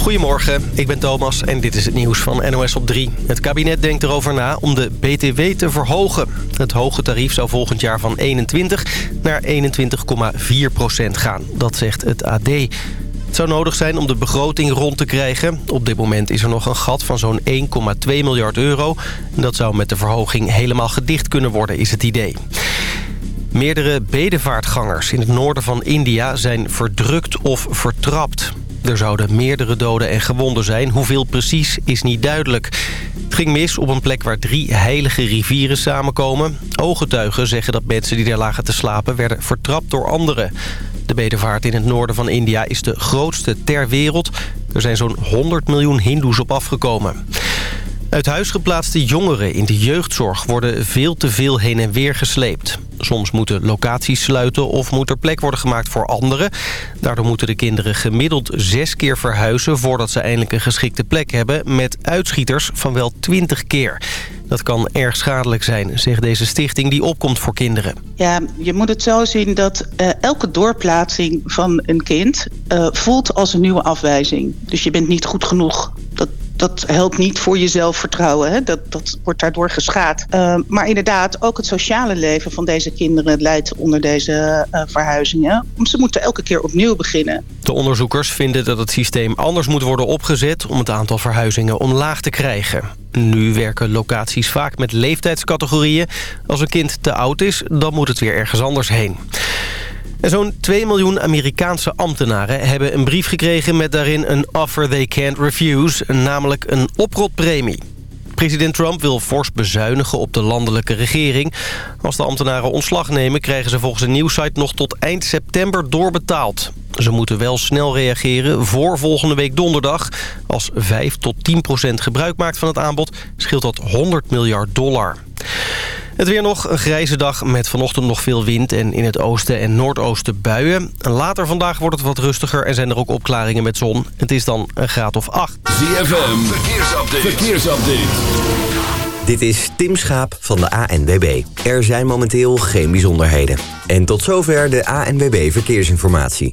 Goedemorgen, ik ben Thomas en dit is het nieuws van NOS op 3. Het kabinet denkt erover na om de BTW te verhogen. Het hoge tarief zou volgend jaar van 21 naar 21,4 procent gaan. Dat zegt het AD. Het zou nodig zijn om de begroting rond te krijgen. Op dit moment is er nog een gat van zo'n 1,2 miljard euro. Dat zou met de verhoging helemaal gedicht kunnen worden, is het idee. Meerdere bedevaartgangers in het noorden van India zijn verdrukt of vertrapt. Er zouden meerdere doden en gewonden zijn. Hoeveel precies is niet duidelijk. Het ging mis op een plek waar drie heilige rivieren samenkomen. Ooggetuigen zeggen dat mensen die daar lagen te slapen... werden vertrapt door anderen. De bedevaart in het noorden van India is de grootste ter wereld. Er zijn zo'n 100 miljoen hindoes op afgekomen. Uit huis geplaatste jongeren in de jeugdzorg worden veel te veel heen en weer gesleept. Soms moeten locaties sluiten of moet er plek worden gemaakt voor anderen. Daardoor moeten de kinderen gemiddeld zes keer verhuizen... voordat ze eindelijk een geschikte plek hebben... met uitschieters van wel twintig keer. Dat kan erg schadelijk zijn, zegt deze stichting die opkomt voor kinderen. Ja, je moet het zo zien dat uh, elke doorplaatsing van een kind... Uh, voelt als een nieuwe afwijzing. Dus je bent niet goed genoeg. Dat, dat helpt niet voor je zelfvertrouwen. Hè? Dat, dat wordt daardoor geschaad. Uh, maar inderdaad, ook het sociale leven van deze kinderen leidt onder deze uh, verhuizingen. Ze moeten elke keer opnieuw beginnen. De onderzoekers vinden dat het systeem anders moet worden opgezet... om het aantal verhuizingen omlaag te krijgen. Nu werken locaties vaak met leeftijdscategorieën. Als een kind te oud is, dan moet het weer ergens anders heen. Zo'n 2 miljoen Amerikaanse ambtenaren hebben een brief gekregen... met daarin een offer they can't refuse, namelijk een oprotpremie. President Trump wil fors bezuinigen op de landelijke regering. Als de ambtenaren ontslag nemen... krijgen ze volgens een nieuwsite nog tot eind september doorbetaald. Ze moeten wel snel reageren voor volgende week donderdag. Als 5 tot 10 procent gebruik maakt van het aanbod... scheelt dat 100 miljard dollar. Het weer nog een grijze dag met vanochtend nog veel wind... en in het oosten en noordoosten buien. Later vandaag wordt het wat rustiger en zijn er ook opklaringen met zon. Het is dan een graad of 8. ZFM, verkeersupdate. verkeersupdate. Dit is Tim Schaap van de ANWB. Er zijn momenteel geen bijzonderheden. En tot zover de ANWB Verkeersinformatie.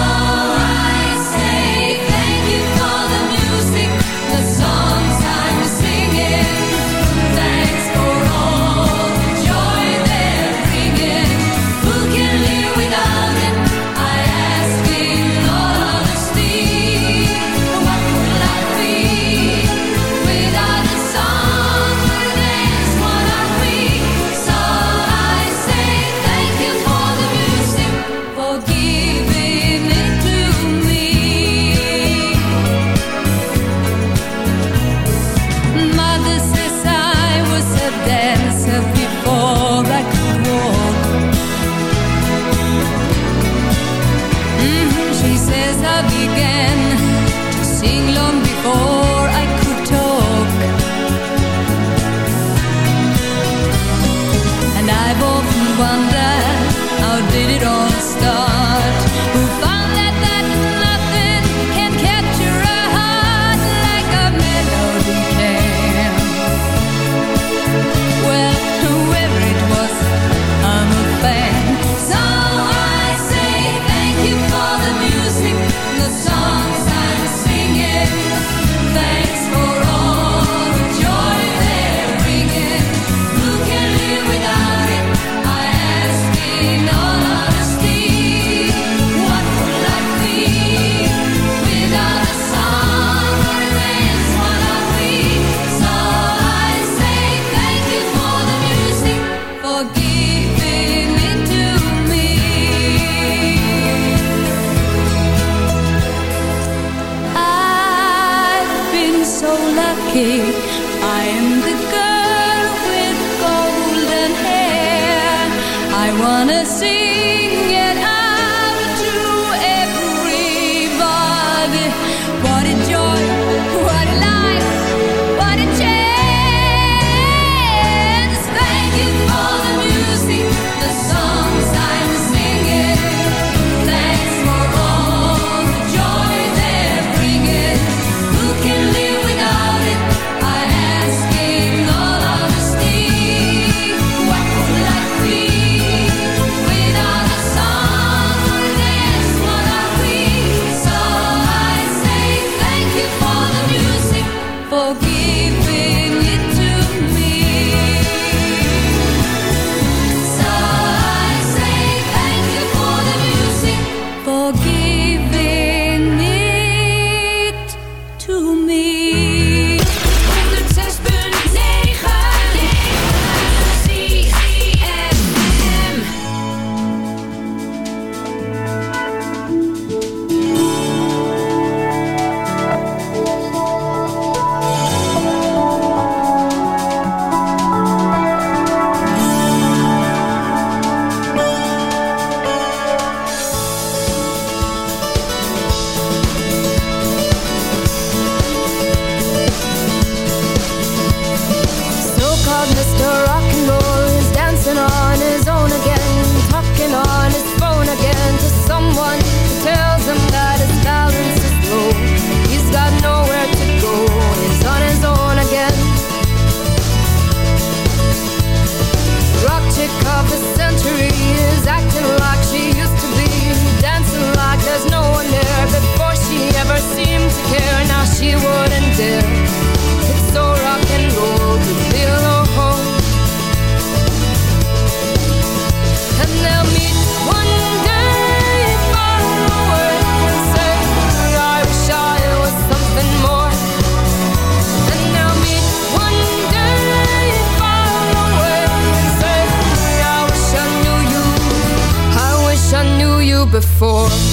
before.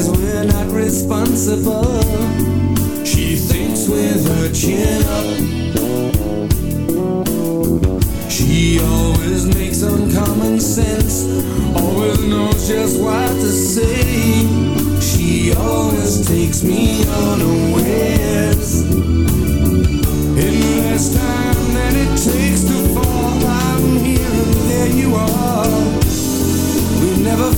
says we're not responsible. She thinks with her chin up. She always makes uncommon sense, always knows just what to say. She always takes me unawares. In less time than it takes to fall, I'm here and there you are. We never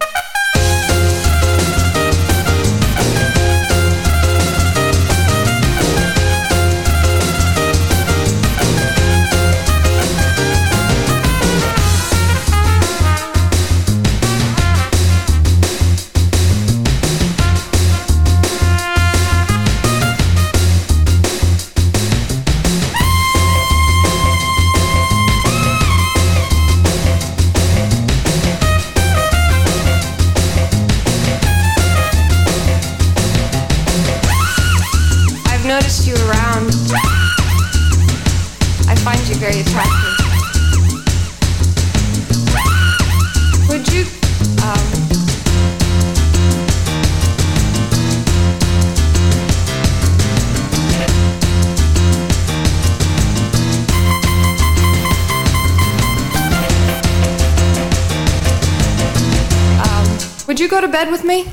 bed with me?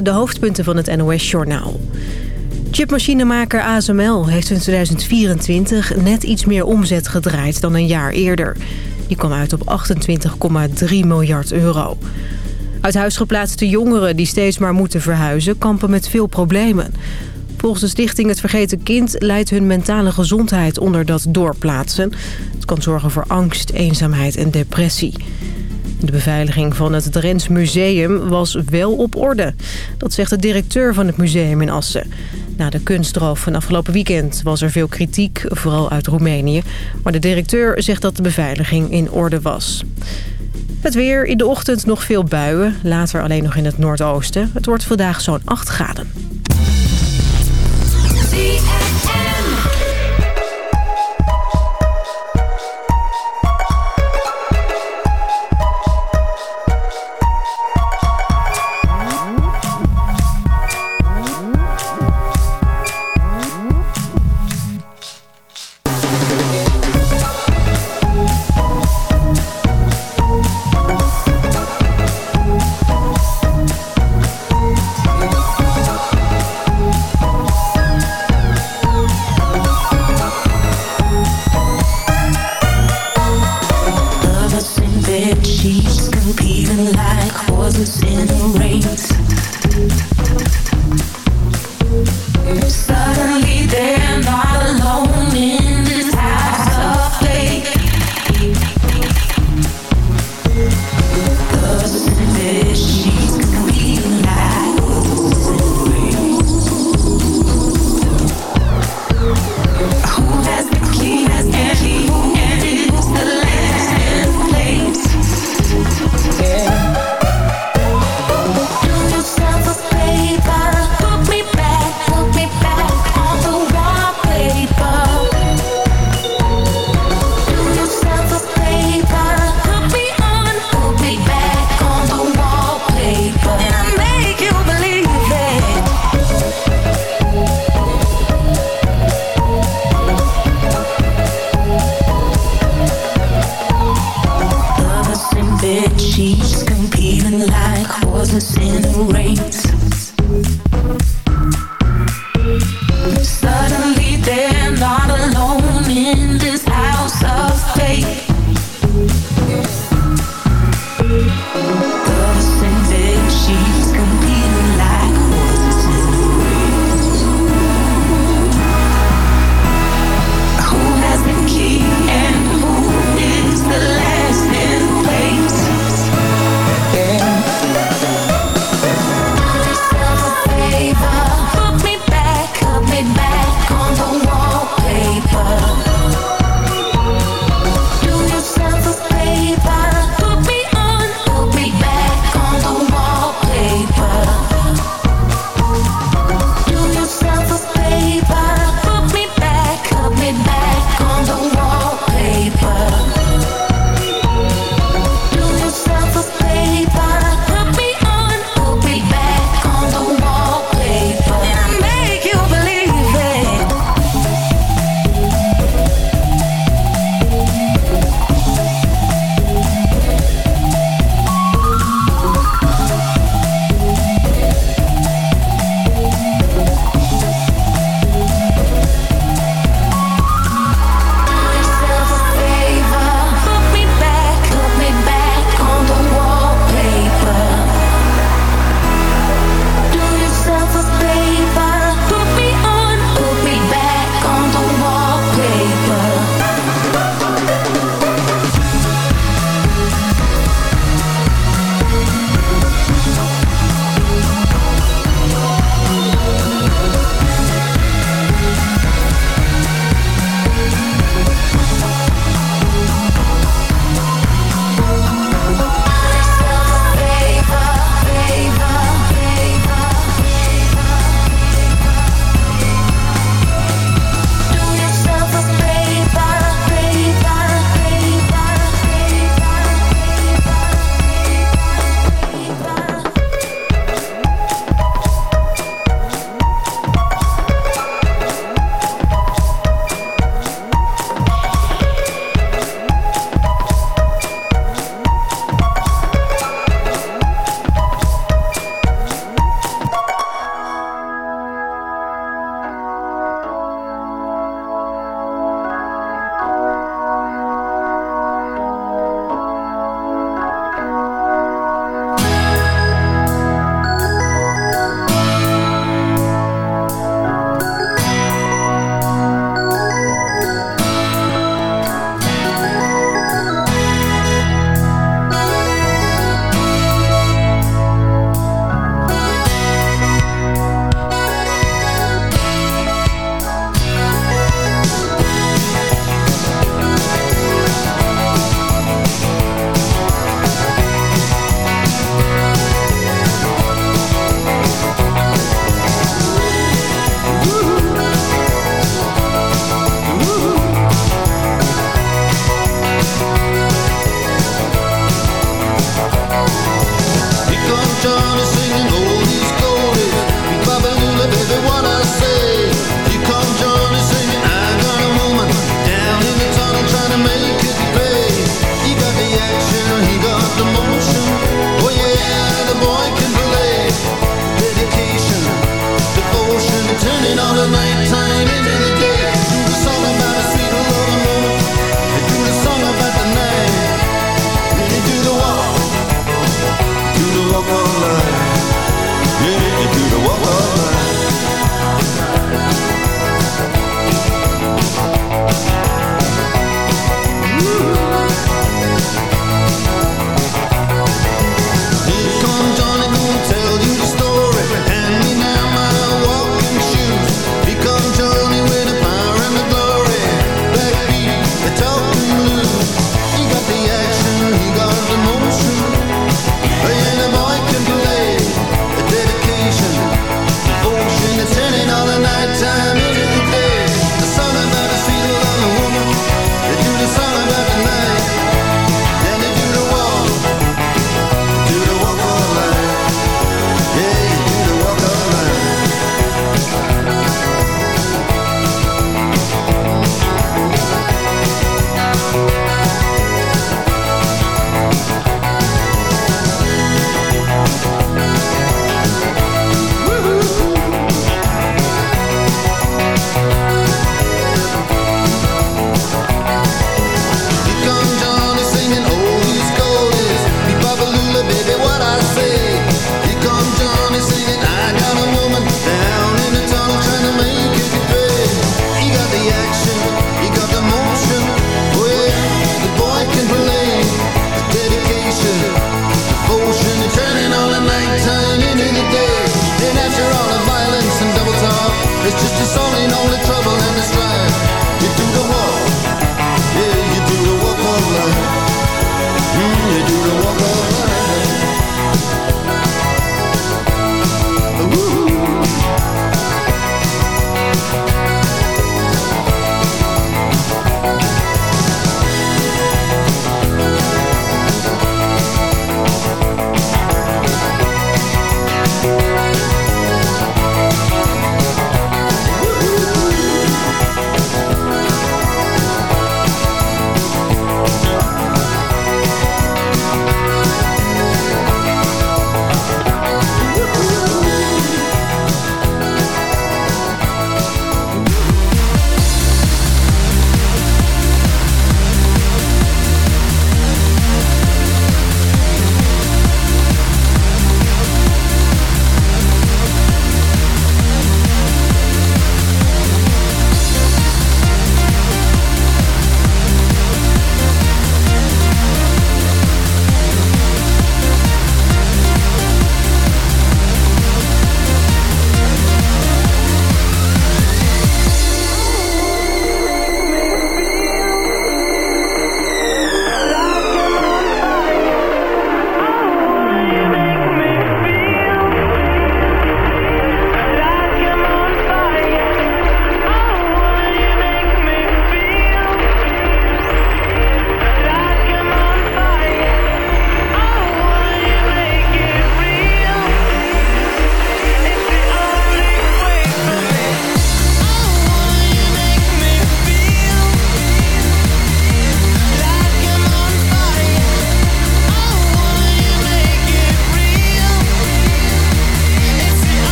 De hoofdpunten van het NOS-journaal. Chipmachinemaker ASML heeft in 2024 net iets meer omzet gedraaid dan een jaar eerder. Die kwam uit op 28,3 miljard euro. Uit huis geplaatste jongeren die steeds maar moeten verhuizen... kampen met veel problemen. Volgens de stichting Het Vergeten Kind leidt hun mentale gezondheid onder dat doorplaatsen. Het kan zorgen voor angst, eenzaamheid en depressie. De beveiliging van het Drents Museum was wel op orde. Dat zegt de directeur van het museum in Assen. Na de kunstroof van afgelopen weekend was er veel kritiek, vooral uit Roemenië. Maar de directeur zegt dat de beveiliging in orde was. Het weer, in de ochtend nog veel buien, later alleen nog in het noordoosten. Het wordt vandaag zo'n 8 graden.